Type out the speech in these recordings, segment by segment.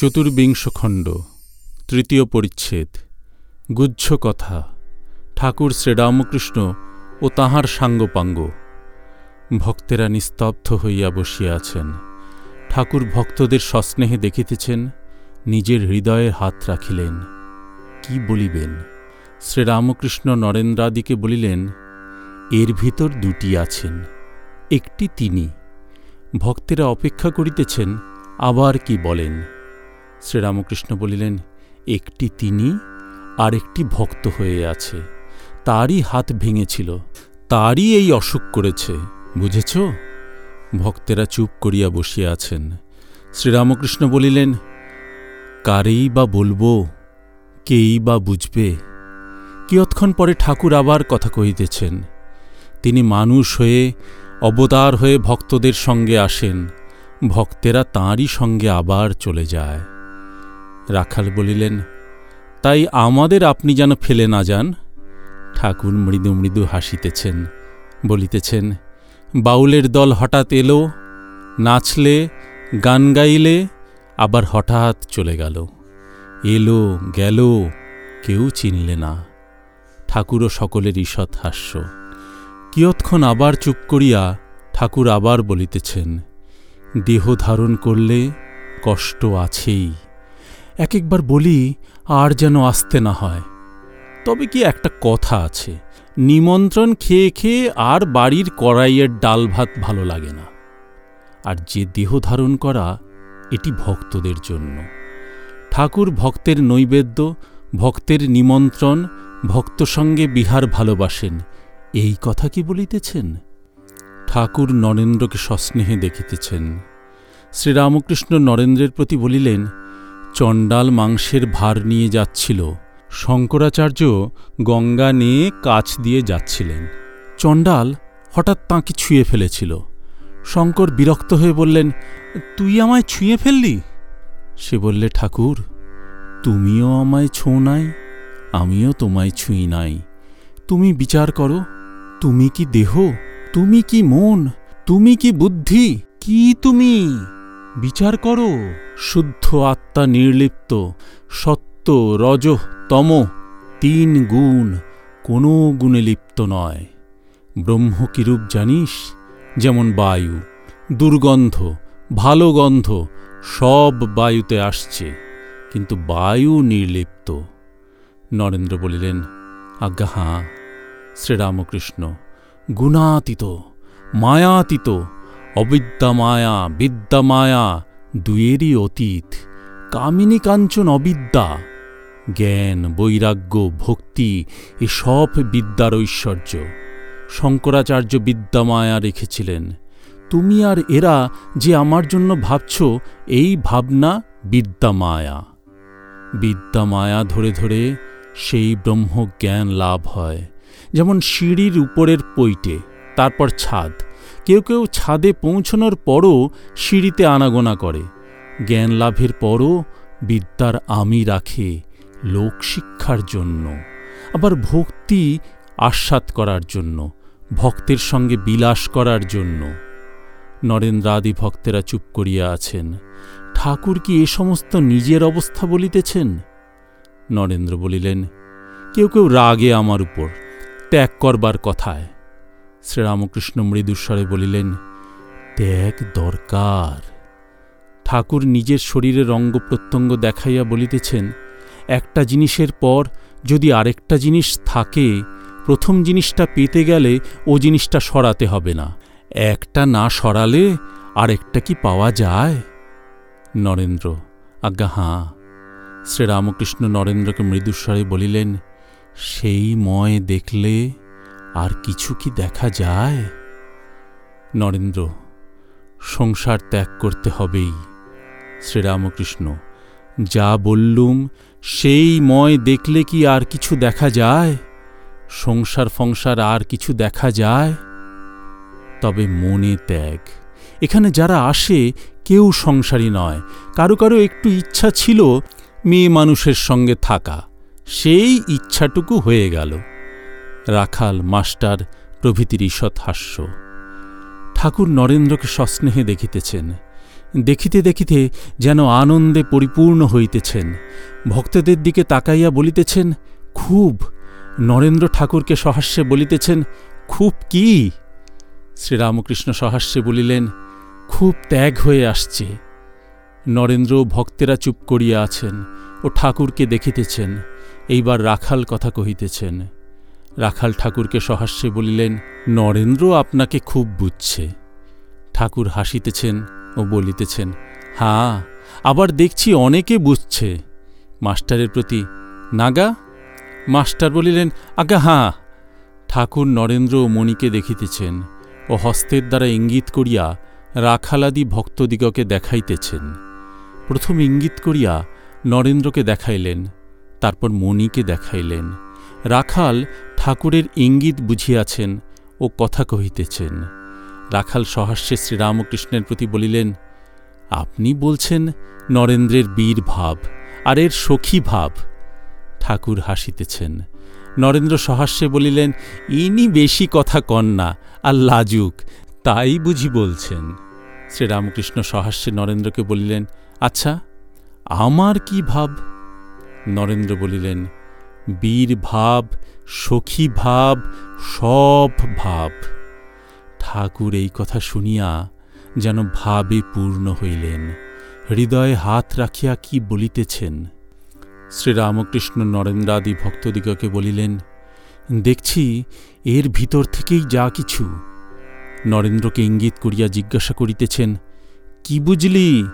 চতুর্বিংশ খণ্ড, তৃতীয় পরিচ্ছেদ গুজ্জ কথা, ঠাকুর শ্রীরামকৃষ্ণ ও তাঁহার সাঙ্গপাঙ্গ। ভক্তেরা নিস্তব্ধ হইয়া বসিয়া আছেন। ঠাকুর ভক্তদের সস্নেহে দেখিতেছেন, নিজের হৃদয়ে হাত রাখিলেন। কি বলিবেন? শ্রীরামকৃষ্ণ নরেন্দ্রাদিকে বলিলেন, এর ভিতর দুটি আছেন, একটি তিনি। ভক্তেরা অপেক্ষা করিতেছেন, আবার কি বলেন? শ্রীরামকৃষ্ণ বলিলেন, একটি তিনি আর একটি ভক্ত হয়ে আছে। তারই হাত ভেঙেছিল, তারই এই অসুখ করেছে, বুঝেছ? ভক্তেরা চুপ করিয়া বসিয়া আছেন। শ্রীরামকৃষ্ণ বলিলেন, কারেই বা বলব, কেই বা বুঝবে? কিয়ৎক্ষণ পরে ঠাকুর আবার কথা কহিতেছেন। তিনি মানুষ হয়ে, অবতার হয়ে ভক্তদের সঙ্গে আসেন, ভক্তেরা তাঁরই সঙ্গে আবার চলে যায়। রাখাল বলিলেন, তাই আমাদের আপনি যেন ফেলে না যান? ঠাকুর মৃদু মৃদু হাসিতেছেন, বলিতেছেন, বাউলের দল হঠাৎ এলো, নাচলে, গান গাইলে, আবার হঠাৎ চলে গেল। এলো, গেল, কেউ চিনলে না। ঠাকুরও সকলের ঈষৎ হাস্য। কিয়ৎক্ষণ আবার চুপ করিয়া ঠাকুর আবার বলিতেছেন, দেহ ধারণ করলে কষ্ট আছেই। এক একবার বলি, আর যেন আসতে না হয়। তবে কি একটা কথা আছে, নিমন্ত্রণ খেয়ে খেয়ে আর বাড়ির কড়াইয়ের ডাল ভাত ভালো লাগে না। আর যে দেহ ধারণ করা, এটি ভক্তদের জন্য। ঠাকুর ভক্তের নৈবেদ্য, ভক্তের নিমন্ত্রণ, ভক্ত সঙ্গে বিহার ভালোবাসেন, এই কথা কি বলিতেছেন? ঠাকুর নরেন্দ্রকে সস্নেহে দেখিতেছেন। শ্রীরামকৃষ্ণ নরেন্দ্রের প্রতি বলিলেন চণ্ডাল মাংসের ভার নিয়ে যাচ্ছিল। শঙ্করাচার্য গঙ্গা নিয়ে কাছ দিয়ে যাচ্ছিলেন। চণ্ডাল হঠাৎ তাঁকে ছুঁয়ে ফেলেছিল। শঙ্কর বিরক্ত হয়ে বললেন, তুই আমায় ছুঁয়ে ফেললি? সে বললে, ঠাকুর, তুমিও আমায় ছো নাই, আমিও তোমায় ছুঁই নাই। তুমি বিচার করো, তুমি কি দেহ, তুমি কি মন, তুমি কি বুদ্ধি, কি তুমি? বিচার করো। শুদ্ধ আত্মা নির্লিপ্ত, সত্য রজ তম, তিন গুণ, কোনো গুণে লিপ্ত নয়। ব্রহ্ম কিরূপ জানিস? যেমন বায়ু, দুর্গন্ধ, ভালো গন্ধ, সব বায়ুতে আসছে, কিন্তু বায়ু নির্লিপ্ত। নরেন্দ্র বলিলেন, আজ্ঞা হাঁ, শ্রীরামকৃষ্ণ, গুণাতীত, মায়াতীত অবিদ্যা মায়া বিদ্যা মায়া দুয়েরই অতীত। কামিনী কাঞ্চন অবিদ্যা। জ্ঞান, বৈরাগ্য, ভক্তি এসব বিদ্যার ঐশ্বর্য। শঙ্করাচার্য বিদ্যা মায়া রেখেছিলেন। তুমি আর এরা যে আমার জন্য ভাবছ, এই ভাবনা বিদ্যা মায়া বিদ্যা মায়া ধরে ধরে সেই ব্রহ্মজ্ঞান লাভ হয়। যেমন সিঁড়ির উপরের পৈটে, তারপর ছাদ। কেউ কেউ ছাদে পৌঁছনোর পরও সিঁড়িতে আনাগোনা করে। জ্ঞান লাভের পরও বিদ্যার আমি রাখে লোকশিক্ষার জন্য, আবার ভক্তি আস্বাদ করার জন্য, ভক্তের সঙ্গে বিলাস করার জন্য। নরেন্দ্রাদি ভক্তেরা চুপ করিয়া আছেন, ঠাকুর কি এ সমস্ত নিজের অবস্থা বলিতেছেন? নরেন্দ্র বলিলেন, কেউ কেউ রাগে আমার উপর, ত্যাগ করবার কথায়। শ্রীরামকৃষ্ণ মৃদুস্বরে বলিলেন ত্যাগ দরকার। ঠাকুর নিজের শরীরের অঙ্গ প্রত্যঙ্গ দেখাইয়া বলিতেছেন, একটা জিনিসের পর যদি আরেকটা জিনিস থাকে, প্রথম জিনিসটা পেতে গেলে ও জিনিসটা সরাতে হবে না। একটা না সরালে আরেকটা কি পাওয়া যায়? নরেন্দ্র, আজ্ঞা, হাঁ। শ্রীরামকৃষ্ণ নরেন্দ্রকে মৃদুস্বরে বলিলেন, সেই ময় দেখলে আর কিছু কি দেখা যায়? নরেন্দ্র, সংসার ত্যাগ করতে হবেই। শ্রীরামকৃষ্ণ, যা বললুম, সেই ময় দেখলে কি আর কিছু দেখা যায়? সংসার ফংসার আর কিছু দেখা যায়? তবে মনে ত্যাগ। এখানে যারা আসে, কেউ সংসারী নয়। কারও কারও একটু ইচ্ছা ছিল, মেয়ে মানুষের সঙ্গে থাকা। সেই ইচ্ছাটুকু হয়ে গেল। রাখাল মাস্টার প্রভৃতির ঈষৎ হাস্য। ঠাকুর নরেন্দ্রকে সস্নেহে দেখিতেছেন, দেখিতে দেখিতে যেন আনন্দে পরিপূর্ণ হইতেছেন। ভক্তদের দিকে তাকাইয়া বলিতেছেন, খুব, নরেন্দ্র ঠাকুরকে সহাস্যে বলিতেছেন, খুব কি? শ্রীরামকৃষ্ণ সহাস্যে বলিলেন, খুব ত্যাগ হয়ে আসছে। নরেন্দ্র ভক্তেরা চুপ করিয়া আছেন ও ঠাকুরকে দেখিতেছেন। এইবার রাখাল কথা কহিতেছেন রাখাল ঠাকুরকে সহাস্যে বলিলেন, নরেন্দ্র আপনাকে খুব বুঝছে। ঠাকুর হাসিতেছেন ও বলিতেছেন হাঁ আবার দেখছি অনেকে বুঝছে। মাস্টারের প্রতি, নাগা? মাস্টার বলিলেন আগা হাঁ ঠাকুর নরেন্দ্র ও মণিকে দেখিতেছেন ও হস্তের দ্বারা ইঙ্গিত করিয়া রাখালাদি ভক্তদিগকে দেখাইতেছেন। প্রথম ইঙ্গিত করিয়া নরেন্দ্রকে দেখাইলেন, তারপর মণিকে দেখাইলেন। রাখাল ঠাকুরের ইঙ্গিত বুঝিয়াছেন ও কথা কহিতেছেন। রাখাল সহাস্যে শ্রীরামকৃষ্ণের প্রতি বলিলেন, আপনি বলছেন নরেন্দ্রের বীর ভাব আর এর সখী ভাব। ঠাকুর হাসিতেছেন। নরেন্দ্র সহাস্যে বলিলেন, ইনি বেশি কথা কন না আর লাজুক, তাই বুঝি বলছেন। শ্রীরামকৃষ্ণ সহাস্যে নরেন্দ্রকে বলিলেন আচ্ছা আমার কি ভাব? নরেন্দ্র বলিলেন বীর ভাব, সখী ভাব, সব ভাব। ঠাকুর এই কথা শুনিয়া যেন ভাবে পূর্ণ হইলেন। হৃদয়ে হাত রাখিয়া কি বলিতেছেন? শ্রীরামকৃষ্ণ নরেন্দ্রাদি ভক্তদিগকে বলিলেন, দেখছি এর ভিতর থেকেই যা কিছু। নরেন্দ্রকে ইঙ্গিত করিয়া জিজ্ঞাসা করিতেছেন, কি বুঝলি?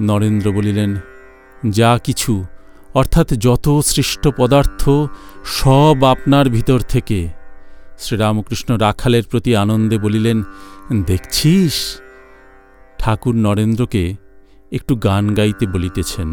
নরেন্দ্র বলিলেন, যা কিছু। অর্থাৎ যত সৃষ্ট পদার্থ সব আপনার ভিতর থেকে। শ্রীরামকৃষ্ণ রাখালের প্রতি আনন্দে বলিলেন, দেখছিস? ঠাকুর নরেন্দ্রকে একটু গান গাইতে বলিতেছেন।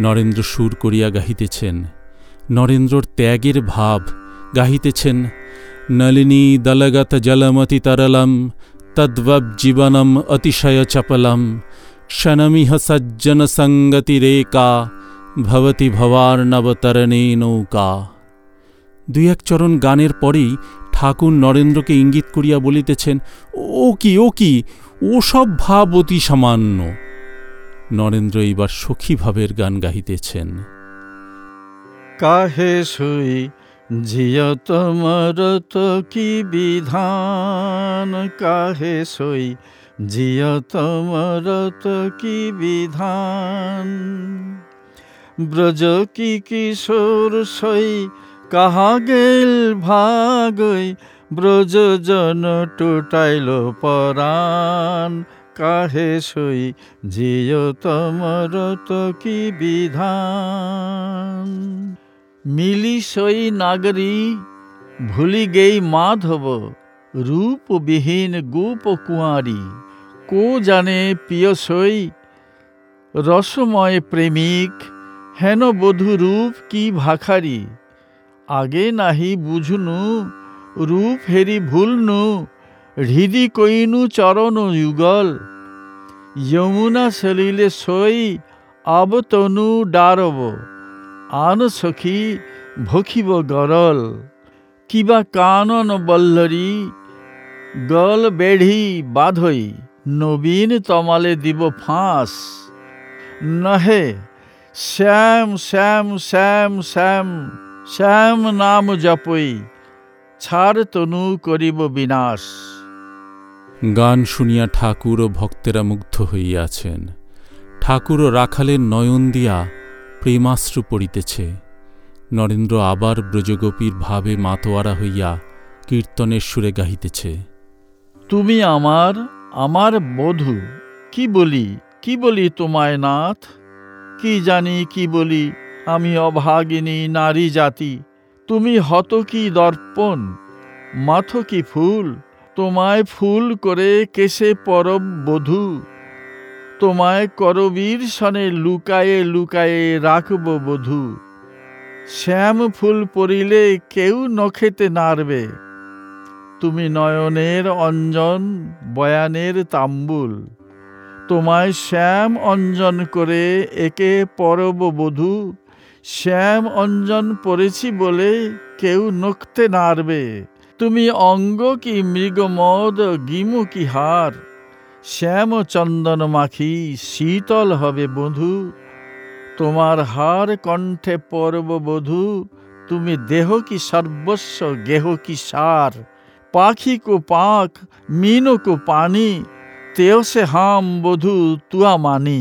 নরেন্দ্র সুর করিয়া গাহিতেছেন। নরেন্দ্রর ত্যাগের ভাব গাহিতেছেন। নলিনী দলগত জলমতি তরলম তদ্বজ্জীবনম অতিশয় চপলম ক্ষণমিহ সজ্জন সঙ্গতিরেকা ভবতি ভবার্ণবতরণে নৌকা দুই এক চরণ গানের পরেই ঠাকুর নরেন্দ্রকে ইঙ্গিত করিয়া বলিতেছেন, ও কি ও কি, ও সব ভাব অতি সামান্য। নরেন্দ্র এইবার সখী ভাবের গান গাহিতেছেন। কাহে শুই জিয় তোমারত কি বিধান? কাহে সই জিয় তোমারত কি বিধান? ব্রজ কি কিশোর সই, কাহা গেল ভাগই? ব্রজ জন টুটাইল পরাণ, কাহে সই? জিয় তোমারত কি বিধান? মিলি সই নাগরী, ভুলি গেই মাধব রূপবিহীন গোপ কুঁয়ারি। কো জানে প্রিয় সই, রসময় প্রেমিক হেন বধূ রূপ কি ভাখারি? আগে নাহি বুঝনু, রূপ হেরি ভুলনু, হৃদি কইনু চরণ যুগল। যমুনা সলিলে সই, আব তনু ডারব। আন সখী ভখিব গরল। কিবা কানন বল্লরী, গল বেঢ়ি বাধই, নবীন তমালে দিব ফাঁস। নহে শ্যাম শ্যাম শ্যাম শ্যাম শ্যাম নাম জপই ছাড় তনু করিব বিনাশ। গান শুনিয়া ঠাকুর ও ভক্তেরা মুগ্ধ হইয়াছেন। ঠাকুর ও রাখালের নয়ন দিয়া প্রেমাশ্রু পড়িতেছে। নরেন্দ্র আবার ব্রজগোপীর ভাবে মাতোয়ারা হইয়া কীর্তনের সুরে গাহিতেছে। তুমি আমার আমার বধূ কি বলি কি বলি তোমায় নাথ? কি জানি, কি বলি? আমি অভাগিনী, নারী জাতি। তুমি হত কি দর্পণ? মাথ কি ফুল? তোমায় ফুল করে কেশে পরব বধূ। তোমায় করবীর সনে লুকায়ে লুকায়ে রাখব বধূ। শ্যাম ফুল পরিলে কেউ নখেতে নাড়বে। তুমি নয়নের অঞ্জন, বয়ানের তাম্বুল। তোমায় শ্যাম অঞ্জন করে একে পরববধূ শ্যাম অঞ্জন পড়েছি বলে কেউ নখতে নাড়বে। তুমি অঙ্গ কি মৃগমদ গিমু কি হার? শ্যাম চন্দন মাখি শীতল হবে বধু। তোমার হার কণ্ঠে পর্ব বধু তুমি দেহ কি সর্বস্ব, গেহ কি সার? পাখি কো পাখ, মিনো কো পানি। তেওসে হাম বধু তুয়া মানি।